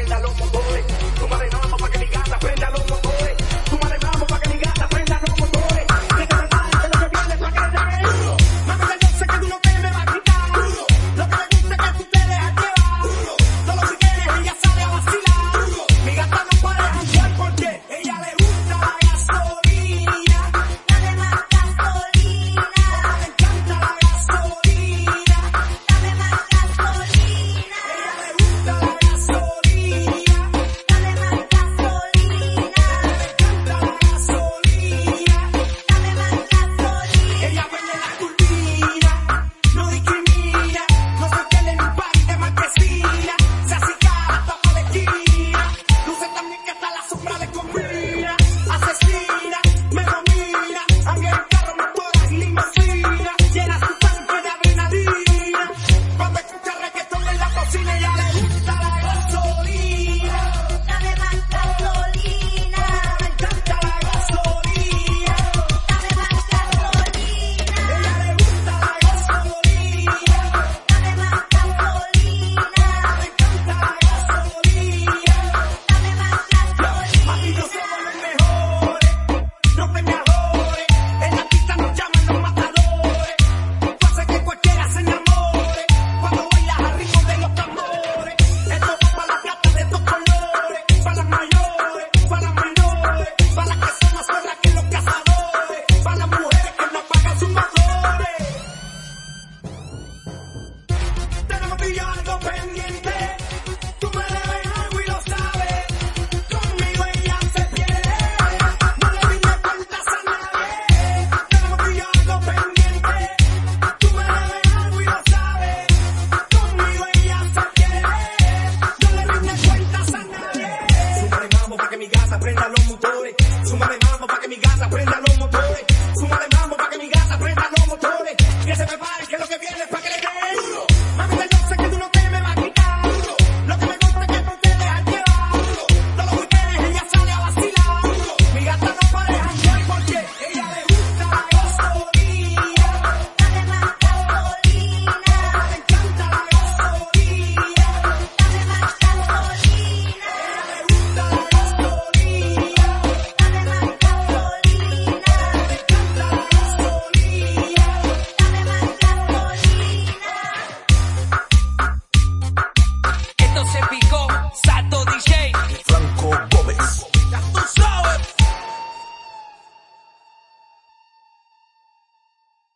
Aprenda lo prenda los motores. Súmale mambo pa' que mi gata prenda los motores. Súmale mambo pa' que mi gata prenda los motores. Que se preparen que se